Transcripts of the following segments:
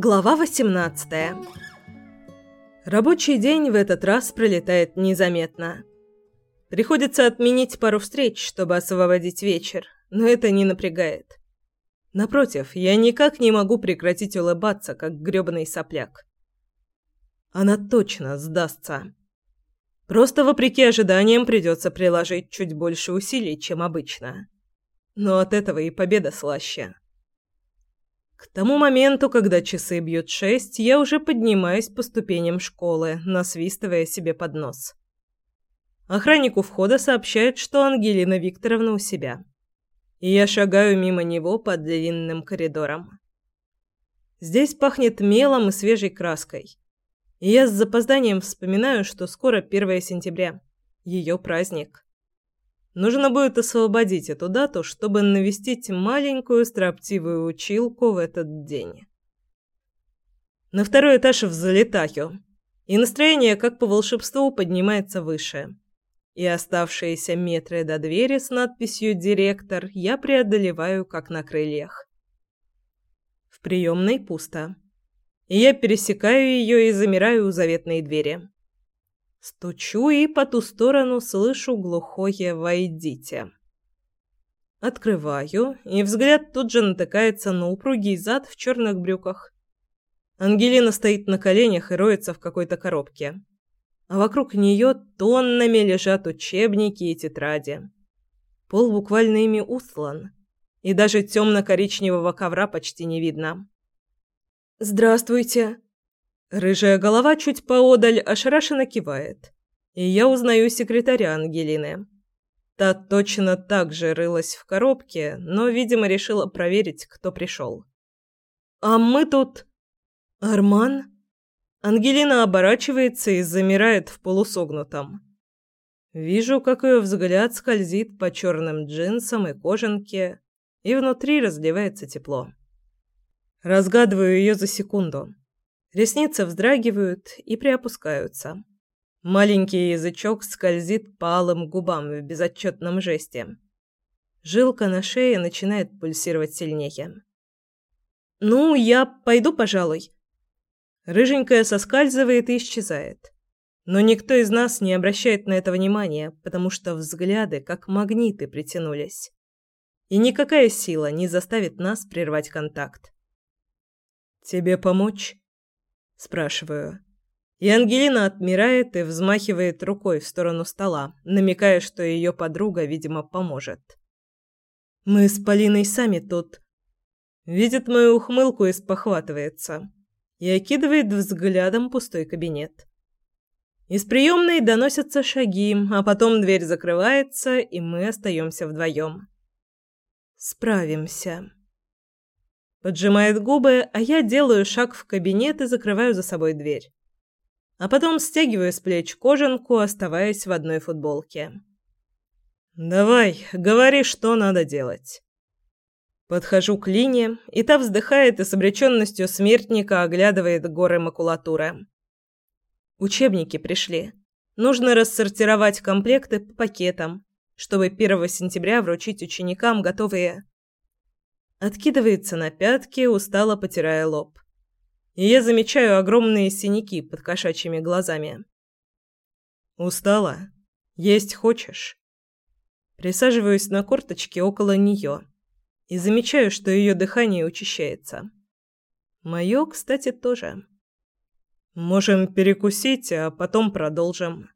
Глава 18. Рабочий день в этот раз пролетает незаметно. Приходится отменить пару встреч, чтобы освободить вечер, но это не напрягает. Напротив, я никак не могу прекратить улыбаться, как грёбаный сопляк. Она точно сдастся. Просто вопреки ожиданиям придется приложить чуть больше усилий, чем обычно. Но от этого и победа слаще. К тому моменту, когда часы бьют шесть, я уже поднимаюсь по ступеням школы, насвистывая себе под нос. Охранник у входа сообщает, что Ангелина Викторовна у себя. И я шагаю мимо него по длинным коридорам. Здесь пахнет мелом и свежей краской. И я с запозданием вспоминаю, что скоро 1 сентября. Ее праздник. Нужно будет освободить эту дату, чтобы навестить маленькую строптивую училку в этот день. На второй этаж взлетаю, и настроение, как по волшебству, поднимается выше. И оставшиеся метры до двери с надписью «Директор» я преодолеваю, как на крыльях. В приемной пусто. И я пересекаю ее и замираю у заветной двери. Стучу и по ту сторону слышу глухое «Войдите». Открываю, и взгляд тут же натыкается на упругий зад в черных брюках. Ангелина стоит на коленях и роется в какой-то коробке. А вокруг нее тоннами лежат учебники и тетради. Пол буквально ими устлан, и даже темно-коричневого ковра почти не видно. «Здравствуйте!» Рыжая голова чуть поодаль ошарашенно кивает. И я узнаю секретаря Ангелины. Та точно так же рылась в коробке, но, видимо, решила проверить, кто пришел. «А мы тут...» «Арман?» Ангелина оборачивается и замирает в полусогнутом. Вижу, как ее взгляд скользит по черным джинсам и кожанке, и внутри разливается тепло. Разгадываю ее за секунду. Ресницы вздрагивают и приопускаются. Маленький язычок скользит по алым губам в безотчетном жесте. Жилка на шее начинает пульсировать сильнее. «Ну, я пойду, пожалуй». Рыженькая соскальзывает и исчезает. Но никто из нас не обращает на это внимания, потому что взгляды, как магниты, притянулись. И никакая сила не заставит нас прервать контакт. «Тебе помочь?» Спрашиваю. И Ангелина отмирает и взмахивает рукой в сторону стола, намекая, что ее подруга, видимо, поможет. Мы с Полиной сами тут. Видит мою ухмылку и спохватывается. И окидывает взглядом пустой кабинет. Из приемной доносятся шаги, а потом дверь закрывается, и мы остаемся вдвоем. Справимся. Поджимает губы, а я делаю шаг в кабинет и закрываю за собой дверь. А потом стягиваю с плеч кожанку, оставаясь в одной футболке. «Давай, говори, что надо делать». Подхожу к Лине, и та вздыхает и с обреченностью смертника оглядывает горы макулатуры. Учебники пришли. Нужно рассортировать комплекты по пакетам, чтобы 1 сентября вручить ученикам готовые Откидывается на пятки, устало потирая лоб. И я замечаю огромные синяки под кошачьими глазами. «Устала? Есть хочешь?» Присаживаюсь на корточке около нее и замечаю, что ее дыхание учащается. Мое, кстати, тоже. «Можем перекусить, а потом продолжим».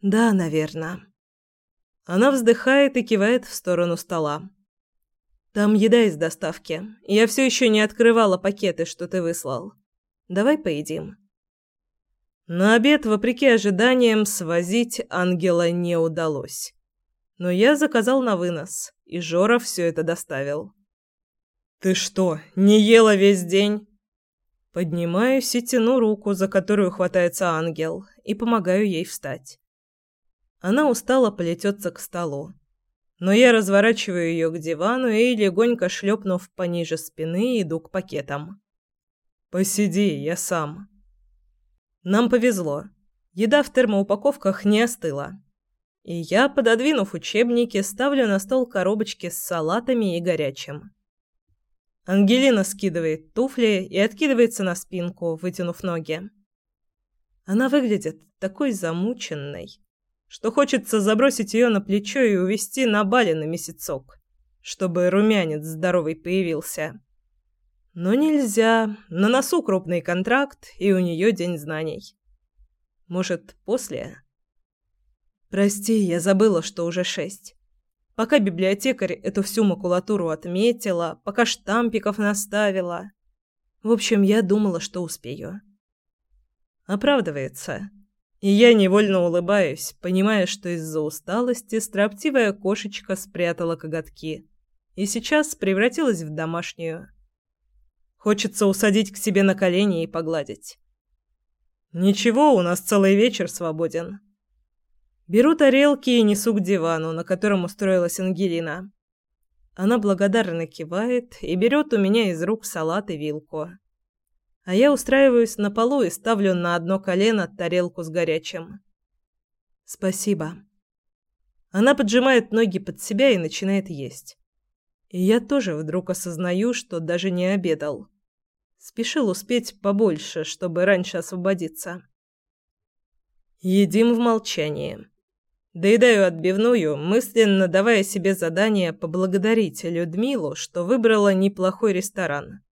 «Да, наверное». Она вздыхает и кивает в сторону стола. Там еда из доставки. Я все еще не открывала пакеты, что ты выслал. Давай поедим. На обед, вопреки ожиданиям, свозить ангела не удалось. Но я заказал на вынос, и Жора все это доставил. «Ты что, не ела весь день?» Поднимаюсь и тяну руку, за которую хватается ангел, и помогаю ей встать. Она устало плетется к столу но я разворачиваю ее к дивану и, легонько шлепнув пониже спины, иду к пакетам. «Посиди, я сам». Нам повезло. Еда в термоупаковках не остыла. И я, пододвинув учебники, ставлю на стол коробочки с салатами и горячим. Ангелина скидывает туфли и откидывается на спинку, вытянув ноги. Она выглядит такой замученной, что хочется забросить ее на плечо и увести на Бали на месяцок, чтобы румянец здоровый появился. Но нельзя, на носу крупный контракт, и у нее день знаний. Может, после? Прости, я забыла, что уже шесть. Пока библиотекарь эту всю макулатуру отметила, пока штампиков наставила. В общем, я думала, что успею. Оправдывается. И я невольно улыбаюсь, понимая, что из-за усталости строптивая кошечка спрятала коготки и сейчас превратилась в домашнюю. Хочется усадить к себе на колени и погладить. Ничего, у нас целый вечер свободен. Беру тарелки и несу к дивану, на котором устроилась Ангелина. Она благодарно кивает и берет у меня из рук салат и вилку. А я устраиваюсь на полу и ставлю на одно колено тарелку с горячим. Спасибо. Она поджимает ноги под себя и начинает есть. И я тоже вдруг осознаю, что даже не обедал. Спешил успеть побольше, чтобы раньше освободиться. Едим в молчании. Доедаю отбивную, мысленно давая себе задание поблагодарить Людмилу, что выбрала неплохой ресторан.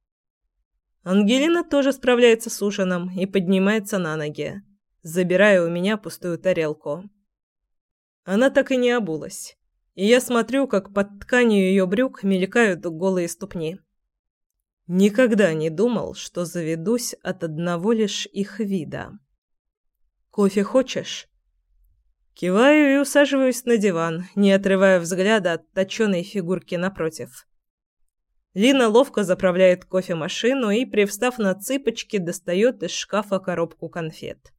Ангелина тоже справляется с ужином и поднимается на ноги, забирая у меня пустую тарелку. Она так и не обулась, и я смотрю, как под тканью ее брюк мелькают голые ступни. Никогда не думал, что заведусь от одного лишь их вида. «Кофе хочешь?» Киваю и усаживаюсь на диван, не отрывая взгляда от точенной фигурки напротив. Лина ловко заправляет кофемашину и, привстав на цыпочки, достает из шкафа коробку конфет.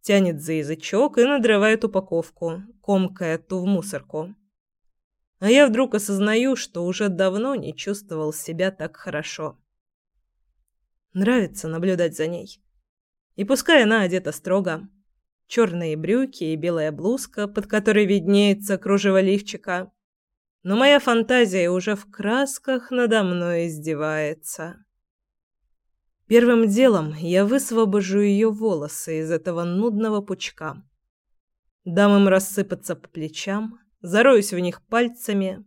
Тянет за язычок и надрывает упаковку, комкая ту в мусорку. А я вдруг осознаю, что уже давно не чувствовал себя так хорошо. Нравится наблюдать за ней. И пускай она одета строго. Черные брюки и белая блузка, под которой виднеется кружево лифчика но моя фантазия уже в красках надо мной издевается. Первым делом я высвобожу ее волосы из этого нудного пучка. Дам им рассыпаться по плечам, зароюсь в них пальцами.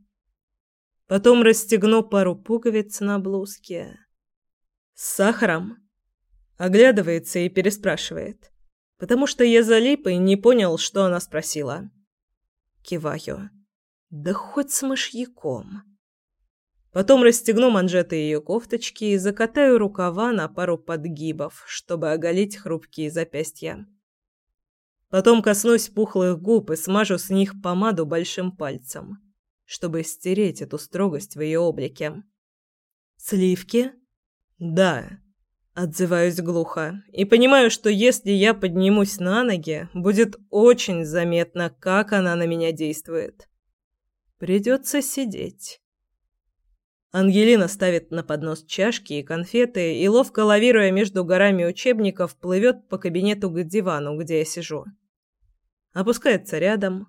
Потом расстегну пару пуговиц на блузке. С сахаром? Оглядывается и переспрашивает. Потому что я залип и не понял, что она спросила. Киваю. Да хоть с мышьяком. Потом расстегну манжеты ее кофточки и закатаю рукава на пару подгибов, чтобы оголить хрупкие запястья. Потом коснусь пухлых губ и смажу с них помаду большим пальцем, чтобы стереть эту строгость в ее облике. «Сливки?» «Да», — отзываюсь глухо, и понимаю, что если я поднимусь на ноги, будет очень заметно, как она на меня действует. Придется сидеть. Ангелина ставит на поднос чашки и конфеты и, ловко лавируя между горами учебников, плывет по кабинету к дивану, где я сижу. Опускается рядом,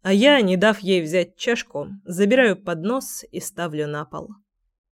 а я, не дав ей взять чашку, забираю поднос и ставлю на пол.